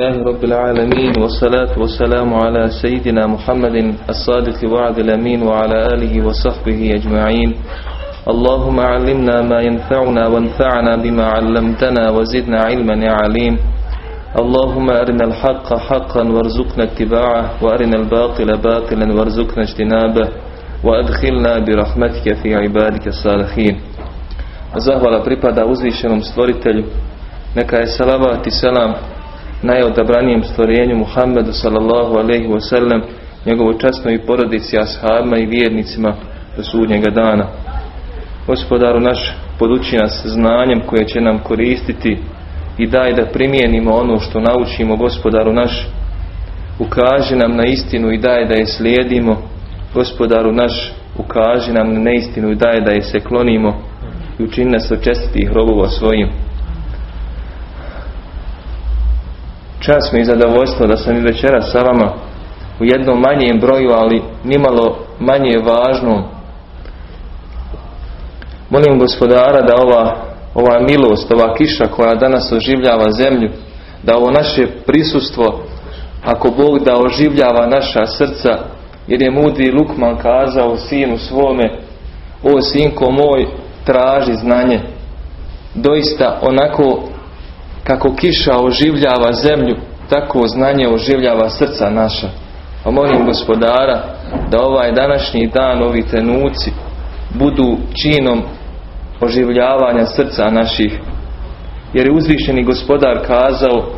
الله رب العالمين والصلاة والسلام على سيدنا محمد الصادق وعد الأمين وعلى آله وصحبه أجمعين. اللهم علمنا ما ينفعنا وانفعنا بما علمتنا وزدنا علما يا عليم. اللهم أرنا الحق حقا وارزقنا اتباعه وأرنا الباطل باطلا وارزقنا اجتنابه وأدخلنا برحمتك في عبادك الصالحين. Zahvala pripada uzvišenom stvoritelju. Neka je salavat i selam najodabranijem stvorenju Muhammedu sallallahu alaihi wasallam, njegovu časnoj i porodici, ashabima i vjernicima do sudnjega dana. Gospodaru naš, poduči nas znanjem koje će nam koristiti i daj da primijenimo ono što naučimo, gospodaru naš. Ukaži nam na istinu i daj da je slijedimo. Gospodaru naš, ukaži nam na neistinu i daj da je se klonimo i učini nas od čestitih robova svojim. Čas mi je zadovoljstvo da sam i večera sa vama u jednom manjem broju, ali nimalo manje važno. Molim gospodara da ova, ova milost, ova kiša koja danas oživljava zemlju, da ovo naše prisustvo, ako Bog da oživljava naša srca, jer je mudri Lukman kazao sinu svome, o sinko moj, traži znanje. Doista onako kako kiša oživljava zemlju, tako znanje oživljava srca naša. Pa molim gospodara da ovaj današnji dan, ovi trenuci budu činom oživljavanja srca naših. Jer je uzvišeni gospodar kazao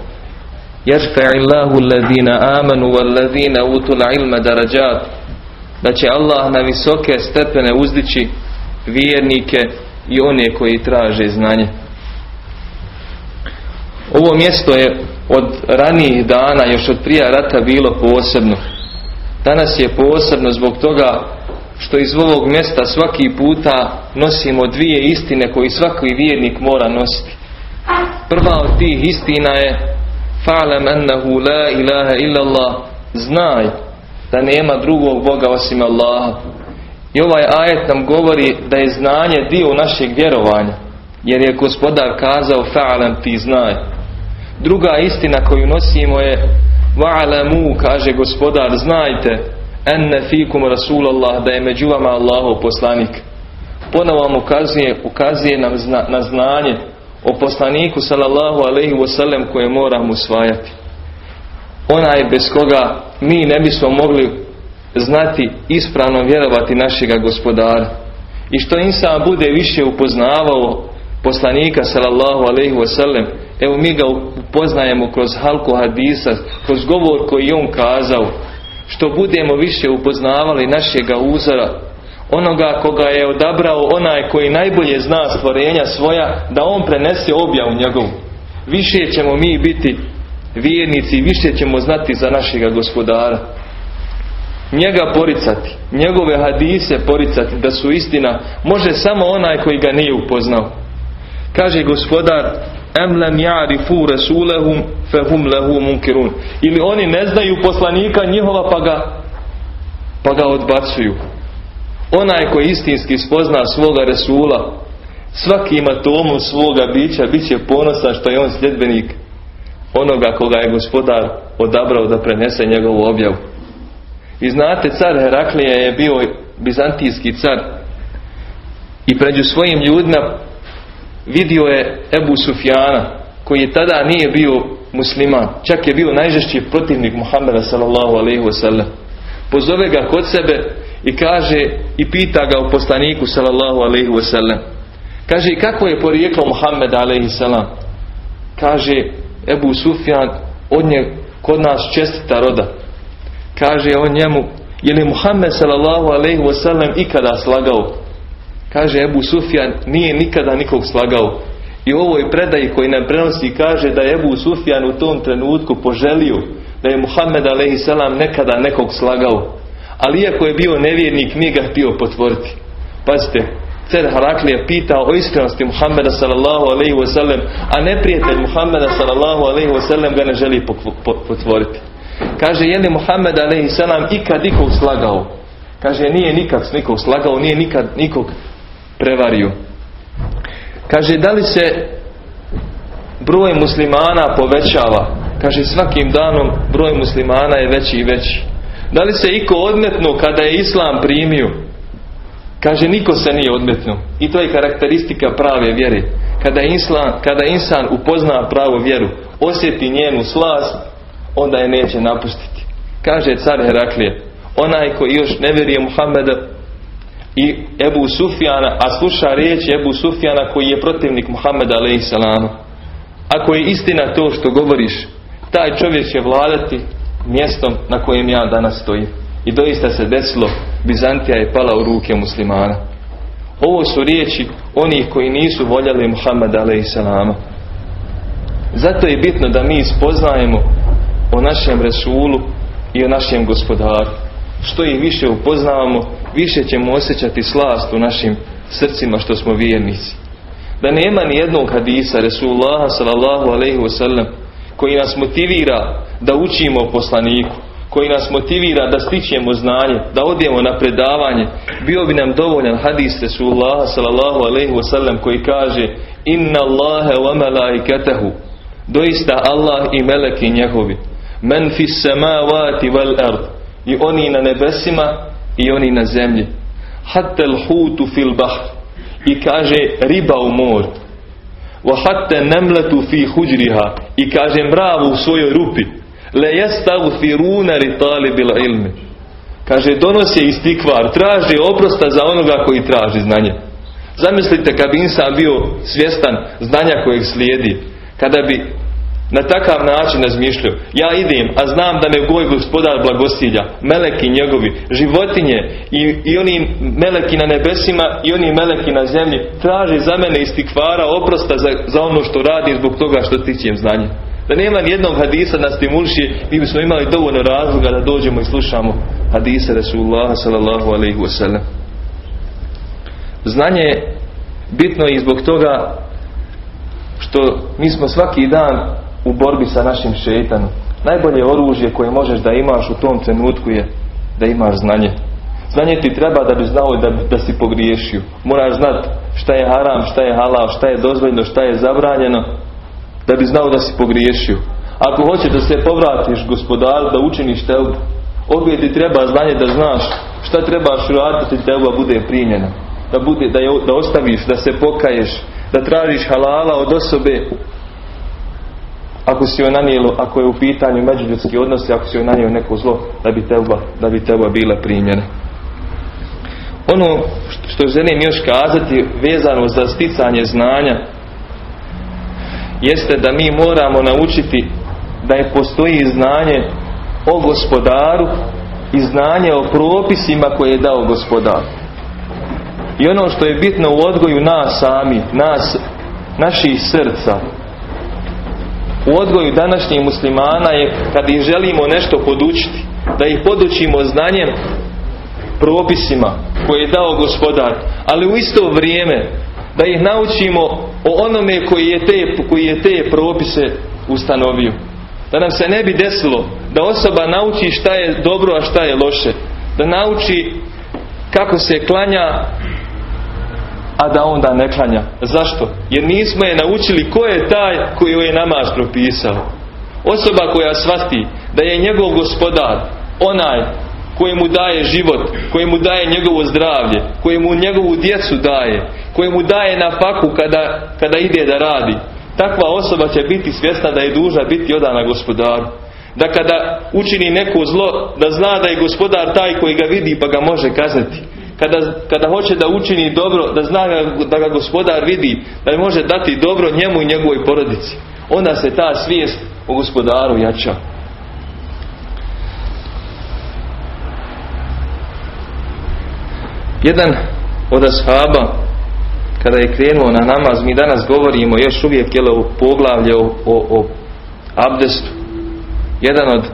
amanu ilma darajat da će Allah na visoke stepene uzdići vjernike i one koji traže znanje. Ovo mjesto je od ranijih dana, još od prije rata bilo posebno. Danas je posebno zbog toga što iz ovog mjesta svaki puta nosimo dvije istine koji svaki vjernik mora nositi. Prva od tih istina je Fa'lam annahu la ilaha illallah Znaj da nema drugog Boga osim Allaha. I ovaj ajet nam govori da je znanje dio našeg vjerovanja. Jer je gospodar kazao fa'lam ti znaj. Druga istina koju nosimo je Wa'alamu, kaže gospodar, znajte enne fikum rasulallah, da je među vama Allahov poslanik. Ponovo vam ukazuje, ukazuje nam zna, na znanje o poslaniku sallallahu alaihi wasallam koje moramo usvajati. Onaj bez koga mi ne bismo mogli znati ispravno vjerovati našega gospodara. I što insan bude više upoznavao poslanika sallallahu alaihi wasallam, evo mi ga upoznajemo kroz halku hadisa, kroz govor koji on kazao, što budemo više upoznavali našega uzora, onoga koga je odabrao onaj koji najbolje zna stvorenja svoja, da on prenese objavu njegovu. Više ćemo mi biti vjernici, više ćemo znati za našega gospodara. Njega poricati, njegove hadise poricati da su istina, može samo onaj koji ga nije upoznao. Kaže gospodar, em lam ja'rifu rasulahum fahum lahu munkirun. Ili oni ne znaju poslanika njihova pa ga, pa ga odbacuju. Onaj koji istinski spozna svoga Resula, svakim atomom svoga bića bit će ponosan što je on sljedbenik onoga koga je gospodar odabrao da prenese njegovu objavu. I znate, car Heraklija je bio bizantijski car i pređu svojim ljudima vidio je Ebu Sufjana koji tada nije bio musliman, čak je bio najžešći protivnik Muhammeda sallallahu alaihi wasallam. Pozove ga kod sebe i kaže i pita ga o poslaniku sallallahu alaihi wasallam. Kaže kako je porijeklo Muhammed alaihi salam? Kaže Ebu Sufjan od nje kod nas čestita roda. Kaže on njemu je li Muhammed sallallahu alaihi wasallam ikada slagao? Kaže Ebu Sufjan nije nikada nikog slagao. I u ovoj predaji koji nam prenosi kaže da je Ebu Sufjan u tom trenutku poželio da je Muhammed salam nekada nekog slagao. Ali iako je bio nevjernik nije ga htio potvoriti. Pazite, cer Haraklija pitao o iskrenosti Muhammeda sallallahu alaihi wasallam, a neprijatelj Muhammeda sallallahu alaihi wasallam ga ne želi potvoriti. Kaže, je li Muhammed alaihi ikad nikog slagao? Kaže, nije nikad nikog slagao, nije nikad nikog prevario. Kaže, da li se broj muslimana povećava Kaže svakim danom broj muslimana je veći i veći. Da li se iko odmetnuo kada je islam primio? Kaže niko se nije odmetnuo. I to je karakteristika prave vjere. Kada, islam, kada insan upozna pravu vjeru, osjeti njenu slast, onda je neće napustiti. Kaže car Heraklije, onaj koji još ne vjeruje Muhammeda i Ebu Sufjana, a sluša riječi Ebu Sufjana koji je protivnik Muhammeda a.s. Ako je istina to što govoriš, taj čovjek će vladati mjestom na kojem ja danas stojim. I doista se desilo, Bizantija je pala u ruke muslimana. Ovo su riječi onih koji nisu voljeli Muhammeda a.s. Zato je bitno da mi spoznajemo o našem Resulu i o našem gospodaru. Što ih više upoznavamo, više ćemo osjećati slast u našim srcima što smo vjernici. Da nema ni jednog hadisa Resulullah sallallahu alaihi wasallam koji nas motivira da učimo o poslaniku, koji nas motivira da stičemo znanje, da odijemo na predavanje, bio bi nam dovoljan hadis Resulullah sallallahu alaihi wasallam koji kaže Inna Allahe wa malaikatahu. Doista Allah i meleki njegovi Men fis samavati wal ard I oni na nebesima i oni na zemlji. Hatta hutu fil bahr. I kaže riba u mor Wa hatta namlatu fi huđriha I kaže mravu u svojoj rupi. Le yastaghfiruna li talibil ilmi. Kaže donosi istikvar Traži oprosta za onoga koji traži znanje. Zamislite kad bi insan bio svjestan znanja kojeg slijedi kada bi na takav način razmišljao, ja idem, a znam da me goj gospodar blagosilja, meleki njegovi, životinje i, i oni meleki na nebesima i oni meleki na zemlji, traži za mene istikvara oprosta za, za ono što radi zbog toga što tičem znanje. Da nema ni jednog hadisa na stimuliši, mi bismo imali dovoljno razloga da dođemo i slušamo hadise Rasulullah sallallahu alaihi wasallam. Znanje je bitno i zbog toga što mi smo svaki dan u borbi sa našim šetanom. Najbolje oružje koje možeš da imaš u tom trenutku je da imaš znanje. Znanje ti treba da bi znao da, da si pogriješio. Moraš znati šta je haram, šta je halal, šta je dozvoljeno, šta je zabranjeno, da bi znao da si pogriješio. Ako hoćeš da se povratiš gospodaru, da učiniš tebu, opet ti treba znanje da znaš šta trebaš raditi da tebu bude primjena. Da, bude, da, je, da ostaviš, da se pokaješ, da tražiš halala od osobe ako si joj nanijelo, ako je u pitanju međuljudski odnosi, ako si joj nanijelo neko zlo, da bi teba, da bi teba bila primjena. Ono što želim još kazati vezano za sticanje znanja jeste da mi moramo naučiti da je postoji znanje o gospodaru i znanje o propisima koje je dao gospodar. I ono što je bitno u odgoju nas sami, nas, naših srca, u odgoju današnjih muslimana je kad ih želimo nešto podučiti, da ih podučimo znanjem propisima koje je dao gospodar, ali u isto vrijeme da ih naučimo o onome koji je te, koji je te propise ustanovio. Da nam se ne bi desilo da osoba nauči šta je dobro, a šta je loše. Da nauči kako se klanja a da onda ne klanja. Zašto? Jer nismo je naučili ko je taj koji je namaz propisao. Osoba koja svasti da je njegov gospodar onaj koji mu daje život, koji mu daje njegovo zdravlje, koji mu njegovu djecu daje, koji mu daje na faku kada, kada ide da radi. Takva osoba će biti svjesna da je duža biti odana gospodaru. Da kada učini neko zlo, da zna da je gospodar taj koji ga vidi pa ga može kazati kada, kada hoće da učini dobro, da zna da ga gospodar vidi, da može dati dobro njemu i njegovoj porodici. Onda se ta svijest o gospodaru jača. Jedan od ashaba kada je krenuo na namaz, mi danas govorimo još uvijek jel, o poglavlje o, o, o abdestu. Jedan od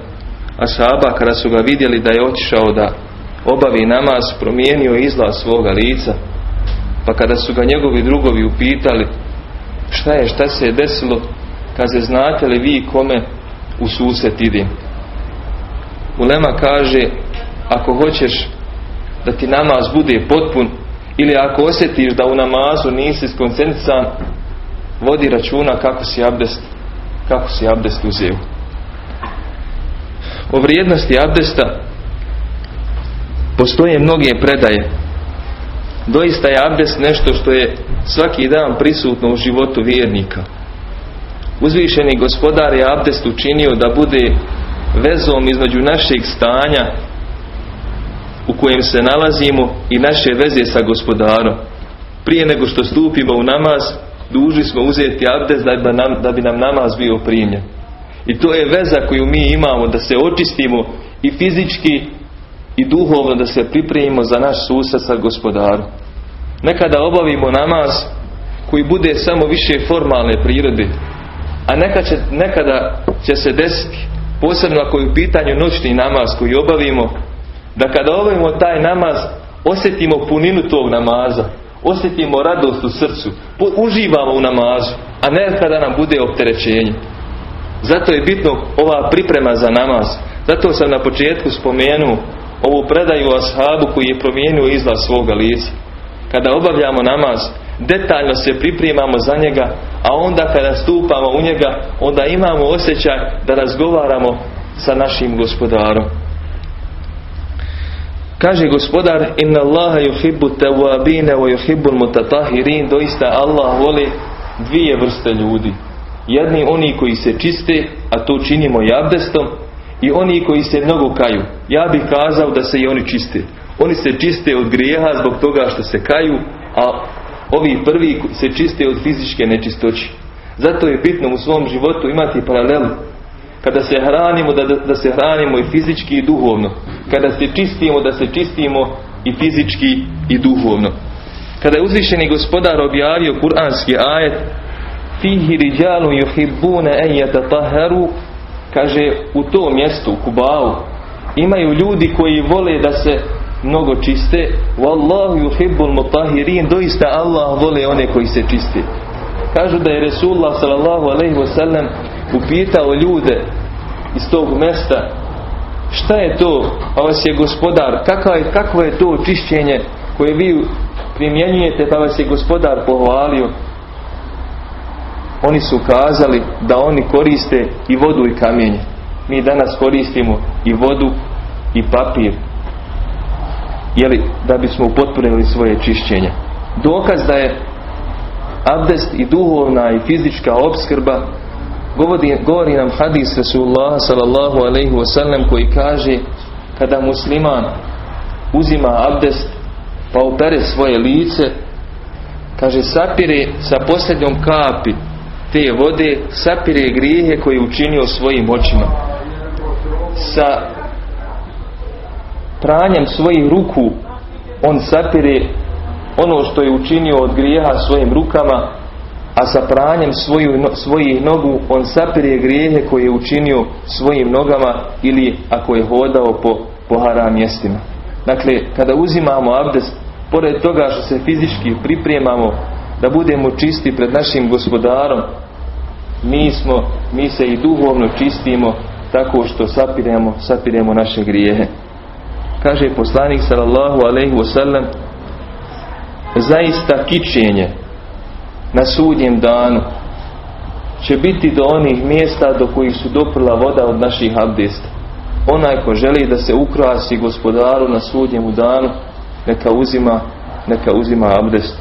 ashaba kada su ga vidjeli da je otišao da obavi namaz, promijenio izlaz svoga lica. Pa kada su ga njegovi drugovi upitali šta je, šta se je desilo, kaže znate li vi kome u susret idem? Ulema kaže, ako hoćeš da ti namaz bude potpun, ili ako osjetiš da u namazu nisi skoncentrisan, vodi računa kako si abdest, kako si abdest uzeo. o vrijednosti abdesta postoje mnoge predaje. Doista je abdest nešto što je svaki dan prisutno u životu vjernika. Uzvišeni gospodar je abdest učinio da bude vezom između našeg stanja u kojem se nalazimo i naše veze sa gospodarom. Prije nego što stupimo u namaz, dužni smo uzeti abdest da bi nam, da bi nam namaz bio primljen. I to je veza koju mi imamo da se očistimo i fizički i duhovno da se pripremimo za naš susad sa gospodarom. Nekada obavimo namaz koji bude samo više formalne prirode, a nekada će, nekada će se desiti, posebno ako je u pitanju noćni namaz koji obavimo, da kada obavimo taj namaz osjetimo puninu tog namaza, osjetimo radost u srcu, uživamo u namazu, a ne kada nam bude opterećenje. Zato je bitno ova priprema za namaz. Zato sam na početku spomenuo ovu predaju ashabu koji je promijenio izlaz svoga lica. Kada obavljamo namaz, detaljno se pripremamo za njega, a onda kada stupamo u njega, onda imamo osjećaj da razgovaramo sa našim gospodarom. Kaže gospodar Inna Allaha yuhibbu tawabine wa yuhibbu mutatahirin Doista Allah voli dvije vrste ljudi. Jedni oni koji se čiste, a to činimo i abdestom, i oni koji se mnogo kaju. Ja bih kazao da se i oni čiste. Oni se čiste od grijeha zbog toga što se kaju, a ovi prvi se čiste od fizičke nečistoći. Zato je bitno u svom životu imati paralelu. Kada se hranimo, da, da se hranimo i fizički i duhovno. Kada se čistimo, da se čistimo i fizički i duhovno. Kada je uzvišeni gospodar objavio kuranski ajet Fihi riđalu yuhibbune en kaže u tom mjestu, u Kubau imaju ljudi koji vole da se mnogo čiste. Wallahu yuhibbul mutahirin doista Allah vole one koji se čiste. Kažu da je Resulullah sallallahu alaihi wasallam upitao ljude iz tog mjesta šta je to? Pa vas je gospodar kakvo je, kakvo je to čišćenje koje vi primjenjujete? Pa vas je gospodar pohvalio oni su kazali da oni koriste i vodu i kamenje. Mi danas koristimo i vodu i papir. Jeli, da bismo upotpunili svoje čišćenje. Dokaz da je abdest i duhovna i fizička obskrba govori, govori nam hadis Rasulullah sallallahu alaihi wasallam koji kaže kada musliman uzima abdest pa opere svoje lice kaže sapire sa posljednjom kapi te vode sapire grijehe koje je učinio svojim očima. Sa pranjem svojih ruku on sapire ono što je učinio od grijeha svojim rukama a sa pranjem svoju, svojih nogu on sapire grijehe koje je učinio svojim nogama ili ako je hodao po, po haram mjestima. Dakle kada uzimamo abdest pored toga što se fizički pripremamo da budemo čisti pred našim gospodarom mi smo mi se i duhovno čistimo tako što sapiremo, sapiremo naše grijehe kaže poslanik sallallahu alaihi wasallam zaista kičenje na sudnjem danu će biti do onih mjesta do kojih su doprla voda od naših abdesta. Onaj ko želi da se ukrasi gospodaru na sudnjemu danu, neka uzima, neka uzima abdest.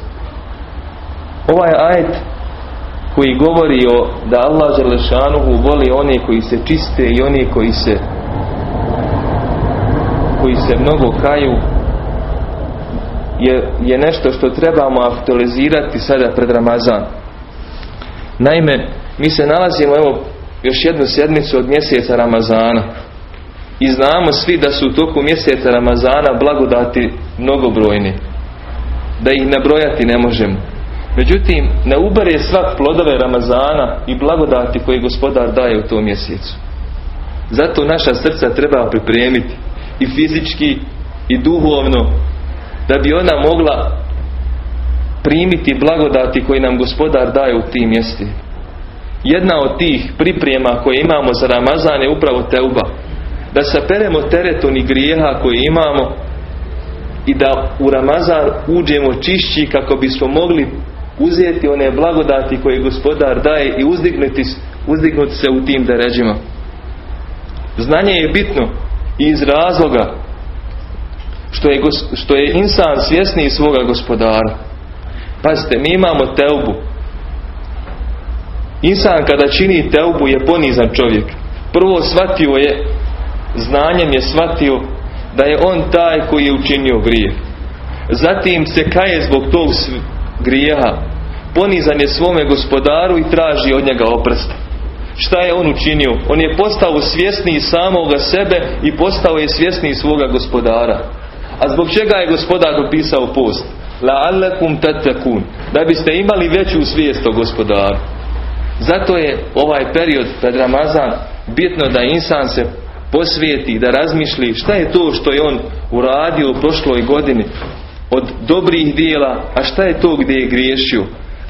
Ovaj ajet koji govori o da Allah Želešanuhu voli one koji se čiste i oni koji se koji se mnogo kaju je, je nešto što trebamo aktualizirati sada pred Ramazan. Naime, mi se nalazimo evo još jednu sjednicu od mjeseca Ramazana i znamo svi da su u toku mjeseca Ramazana blagodati mnogobrojni. Da ih nabrojati ne možemo. Međutim, ne ubere svak plodove Ramazana i blagodati koje gospodar daje u tom mjesecu. Zato naša srca treba pripremiti i fizički i duhovno da bi ona mogla primiti blagodati koji nam gospodar daje u tim mjesti. Jedna od tih priprema koje imamo za Ramazan je upravo teuba. Da saperemo teret onih grijeha koje imamo i da u Ramazan uđemo čišći kako bismo mogli uzeti one blagodati koje gospodar daje i uzdignuti, uzdignuti se u tim deređima. Znanje je bitno iz razloga što je, što je insan svjesniji svoga gospodara. Pazite, mi imamo teubu. Insan kada čini teubu je ponizan čovjek. Prvo shvatio je, znanjem je shvatio da je on taj koji je učinio grije. Zatim se kaje zbog tog grijeha. Ponizan je svome gospodaru i traži od njega oprost. Šta je on učinio? On je postao svjesniji samoga sebe i postao je svjesniji svoga gospodara. A zbog čega je gospodar dopisao post? La'allakum tatakun. Da biste imali veću svijest o gospodaru. Zato je ovaj period pred Ramazan bitno da insan se posvijeti, da razmišlji šta je to što je on uradio u prošloj godini od dobrih dijela, a šta je to gdje je griješio.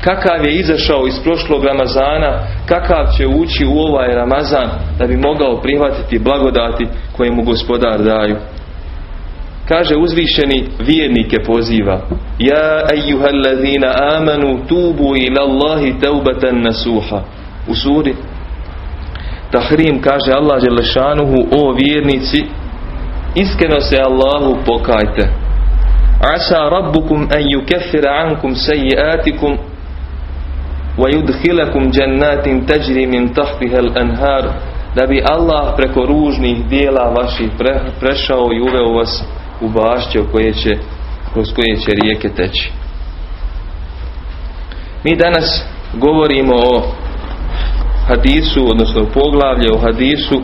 Kakav je izašao iz prošlog Ramazana, kakav će ući u ovaj Ramazan da bi mogao prihvatiti blagodati koje mu gospodar daju. Kaže uzvišeni vjernike poziva Ja ejuhallazina amanu tubu ila Allahi taubatan nasuha U suri Tahrim kaže Allah Želešanuhu O vjernici Iskreno se Allahu pokajte Asa rabbukum an yukaffira ankum sayyiatikum yudkhilakum jannatin tajri min tahtiha al-anhar da bi Allah preko ružnih dijela vaših prešao i uveo vas u bašće u koje će, kroz koje će rijeke teći. Mi danas govorimo o hadisu, odnosno poglavlje o hadisu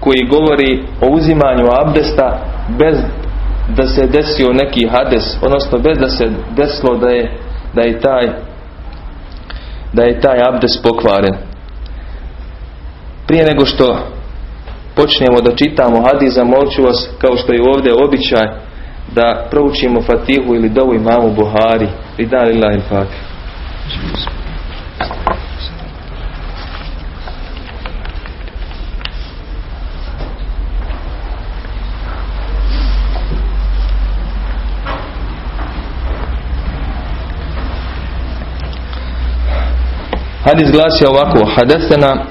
koji govori o uzimanju abdesta bez da se desio neki hades, odnosno bez da se desilo da je, da je taj da je taj abdest pokvaren. Prije nego što počnemo da čitamo hadis, zamolću vas, kao što je ovdje običaj, da proučimo Fatihu ili dovu imamu Buhari. I da li il Hadis glasi ovako, hadesena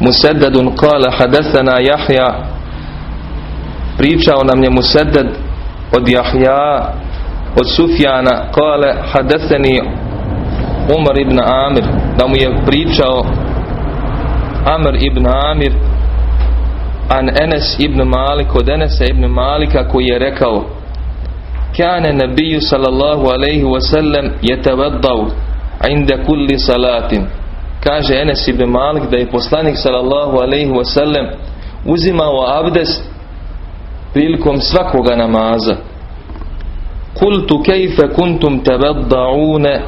Museddadun kala hadesana Jahja pričao nam je Museddad od Jahja od Sufjana kale hadeseni Umar ibn Amir da mu je pričao Amr ibn Amir an Enes ibn Malik od Enesa ibn Malika koji je rekao Kane nabiju sallallahu alaihi wasallam yatavaddau inda kulli salatin kaže Enes ibn Malik da je poslanik sallallahu alaihi wasallam uzimao abdest prilikom svakoga namaza. Kultu kejfe kuntum tabadda'une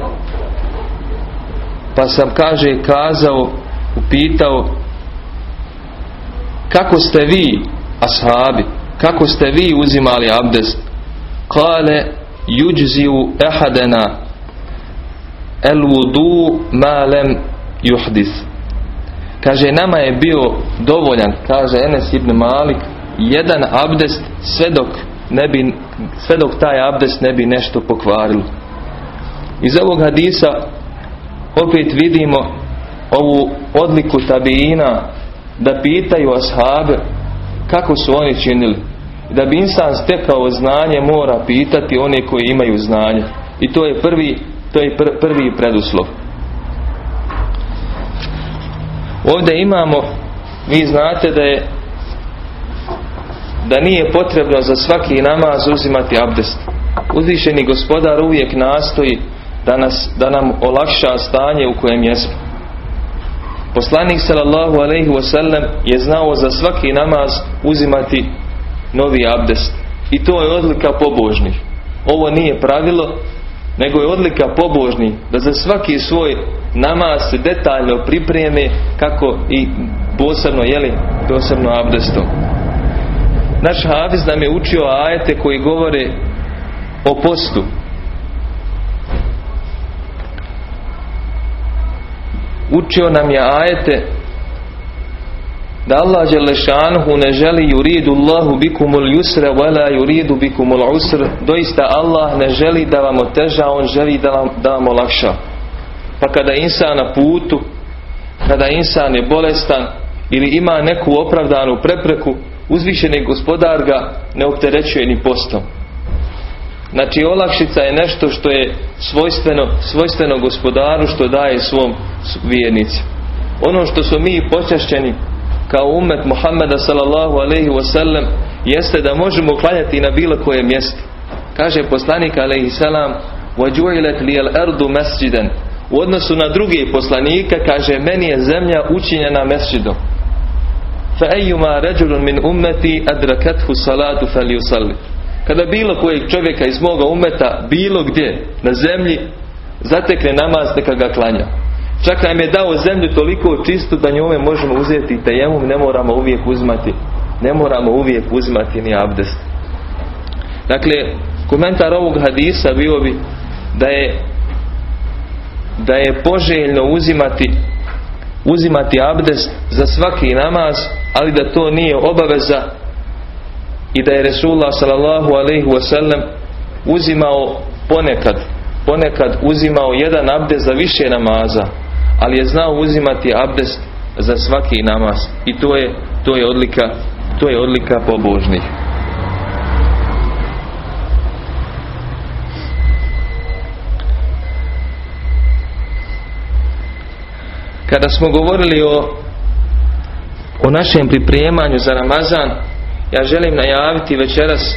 pa sam kaže kazao upitao kako ste vi ashabi kako ste vi uzimali abdest kale juđziju ehadena el vudu ma lem juhdis. Kaže, nama je bio dovoljan, kaže Enes ibn Malik, jedan abdest sve dok, ne bi, sve dok taj abdest ne bi nešto pokvarilo. Iz ovog hadisa opet vidimo ovu odliku tabijina da pitaju ashabe kako su oni činili. Da bi insan stekao znanje mora pitati one koji imaju znanje. I to je prvi, to je prvi preduslov. Ovdje imamo, vi znate da je da nije potrebno za svaki namaz uzimati abdest. Uzvišeni gospodar uvijek nastoji da, nas, da nam olakša stanje u kojem jesmo. Poslanik sallallahu alaihi wasallam je znao za svaki namaz uzimati novi abdest. I to je odlika pobožnih. Ovo nije pravilo, nego je odlika pobožni da za svaki svoj namaz se detaljno pripreme kako i posebno jeli posebno abdestom. Naš Hafiz nam je učio ajete koji govore o postu. Učio nam je ajete da Allah Đelešanhu ne želi yuridu Allahu bikumul yusra wala yuridu bikumul usr doista Allah ne želi da vam oteža on želi da vam, da vam olakša pa kada insan na putu kada insan je bolestan ili ima neku opravdanu prepreku, uzvišeni gospodar ga ne opterećuje ni postom. Znači olakšica je nešto što je svojstveno, svojstveno gospodaru što daje svom vjernici. Ono što smo mi počašćeni kao umet Muhammeda sallallahu alaihi wasallam jeste da možemo klanjati na bilo koje mjesto. Kaže poslanik alaihi salam وَجُعِلَتْ لِيَ الْأَرْضُ مَسْجِدًا U odnosu na druge poslanika kaže meni je zemlja učinjena mesđidom. فَأَيُّمَا رَجُلٌ مِنْ أُمَّتِي أَدْرَكَتْهُ صَلَاتُ فَلْيُسَلِّ Kada bilo kojeg čovjeka iz moga umeta bilo gdje na zemlji zatekne namaz neka ga klanja. Čak nam je dao zemlju toliko čistu da njome možemo uzeti tejemum, ne moramo uvijek uzmati ne moramo uvijek uzimati ni abdest. Dakle, komentar ovog hadisa bio bi da je da je poželjno uzimati uzimati abdest za svaki namaz, ali da to nije obaveza i da je Resulullah sallallahu alaihi wasallam uzimao ponekad ponekad uzimao jedan abdest za više namaza ali je znao uzimati abdest za svaki namaz. I to je, to je odlika to je odlika pobožnih. Kada smo govorili o o našem pripremanju za Ramazan ja želim najaviti večeras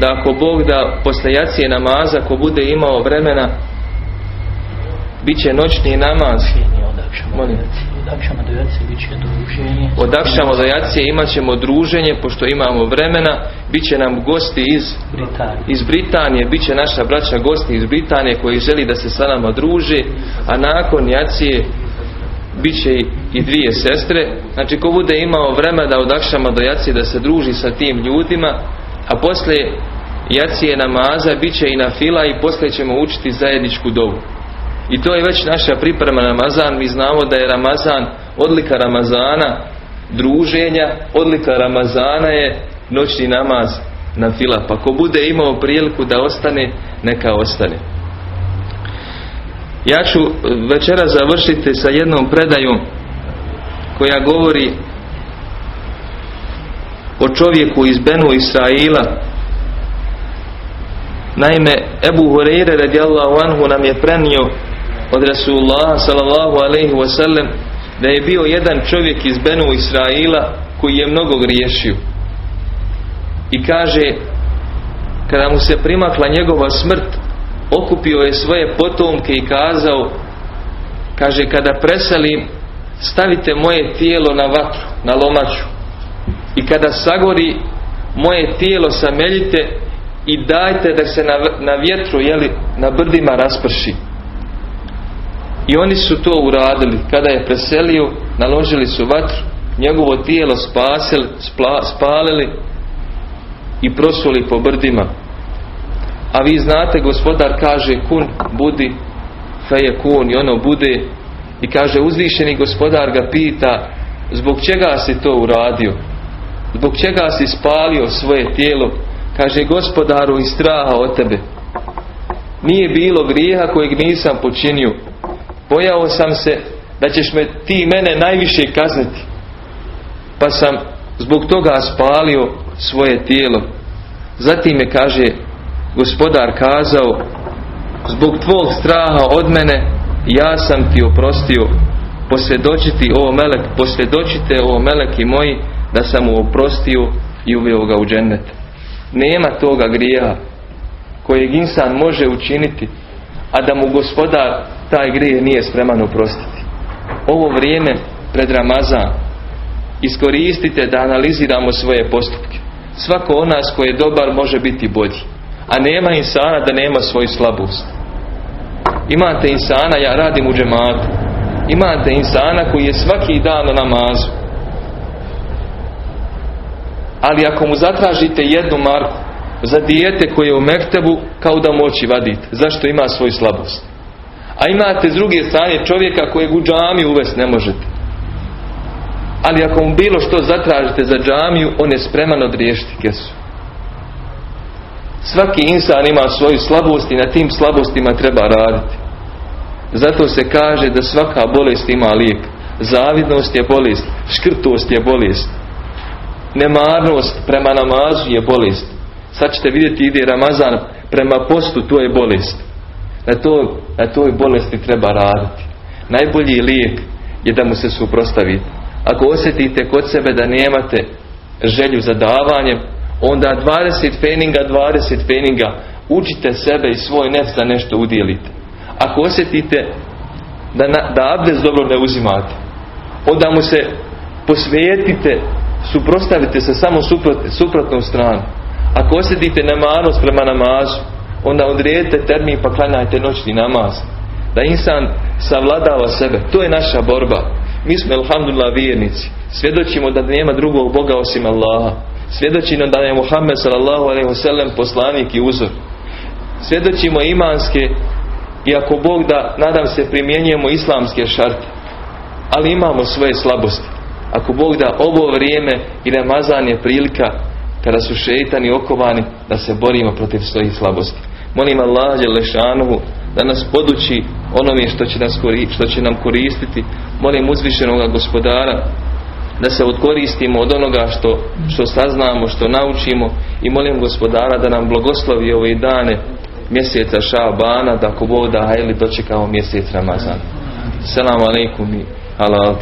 da ako Bog da posle jacije namaza ko bude imao vremena bit će noćni namaz Molim. Od akšama do jacije bit će druženje. Od akšama do jacije imat ćemo druženje pošto imamo vremena. bit će nam gosti iz Britanije. iz Britanije. bit će naša braća gosti iz Britanije koji želi da se sa nama druži. A nakon jacije bit će i dvije sestre. Znači ko bude imao vremena od akšama do jacije da se druži sa tim ljudima. A poslije jacije namaza bit će i na fila i poslije ćemo učiti zajedničku dovu. I to je već naša priprema na Ramazan. Mi znamo da je Ramazan, odlika Ramazana, druženja, odlika Ramazana je noćni namaz na fila. Pa ko bude imao priliku da ostane, neka ostane. Ja ću večera završiti sa jednom predajom koja govori o čovjeku iz Benu Israila. Naime, Ebu Hureyre radijallahu anhu nam je prenio od Rasulullah sallallahu alaihi wasallam da je bio jedan čovjek iz Benu Israila koji je mnogo griješio. I kaže kada mu se primakla njegova smrt okupio je svoje potomke i kazao kaže kada preselim stavite moje tijelo na vatru na lomaču. I kada sagori moje tijelo sameljite i dajte da se na, na vjetru jeli, na brdima rasprši i oni su to uradili. Kada je preselio, naložili su vatru, njegovo tijelo spasili, spalili i prosuli po brdima. A vi znate, gospodar kaže kun, budi, feje kun i ono bude. I kaže, uzvišeni gospodar ga pita, zbog čega si to uradio? Zbog čega si spalio svoje tijelo? Kaže, gospodaru iz straha od tebe. Nije bilo grijeha kojeg nisam počinio bojao sam se da ćeš me ti mene najviše kazniti. Pa sam zbog toga spalio svoje tijelo. Zatim je kaže gospodar kazao zbog tvog straha od mene ja sam ti oprostio. Posvjedočiti ovo melek posvjedočite ovo meleki moji da sam mu oprostio i uveo ga u džennet. Nema toga grija kojeg insan može učiniti a da mu gospodar taj grije nije spreman oprostiti. Ovo vrijeme pred Ramazan iskoristite da analiziramo svoje postupke. Svako od nas koji je dobar može biti bolji. A nema insana da nema svoju slabost. Imate insana, ja radim u džematu. Imate insana koji je svaki dan na namazu. Ali ako mu zatražite jednu marku za dijete koje je u mektebu, kao da moći vadite. Zašto ima svoju slabost? A imate s druge strane čovjeka kojeg u džamiju uvesti ne možete. Ali ako mu bilo što zatražite za džamiju, on je spreman odriješiti kesu. Svaki insan ima svoju slabost i na tim slabostima treba raditi. Zato se kaže da svaka bolest ima lijek. Zavidnost je bolest, škrtost je bolest, nemarnost prema namazu je bolest. Sad ćete vidjeti ide Ramazan prema postu, to je bolest. Na, to, na toj bolesti treba raditi. Najbolji lijek je da mu se suprostavite. Ako osjetite kod sebe da nemate želju za davanjem, onda 20 feninga, 20 feninga učite sebe i svoj nef da nešto udjelite. Ako osjetite da, da abdest dobro ne uzimate, onda mu se posvetite, suprostavite se samo suprot, suprotnom stranu. Ako osjetite nemanost prema namazu, onda odrijedite termin pa klanjajte noćni namaz. Da insan savladava sebe. To je naša borba. Mi smo, alhamdulillah, vjernici. Svjedočimo da nema drugog Boga osim Allaha. Svjedočimo da je Muhammed wasallam poslanik i uzor. Svjedočimo imanske i ako Bog da, nadam se, primjenjujemo islamske šarte. Ali imamo svoje slabosti. Ako Bog da, ovo vrijeme i Ramazan je prilika kada su šeitani okovani da se borimo protiv svojih slabosti. Molim Allah Đelešanovu da nas poduči onome što će, nas, što će nam koristiti. Molim uzvišenog gospodara da se odkoristimo od onoga što, što saznamo, što naučimo i molim gospodara da nam blagoslovi ove dane mjeseca Šabana da ako Bog da hajli dočekamo mjesec Ramazan. Selam alaikum i halal.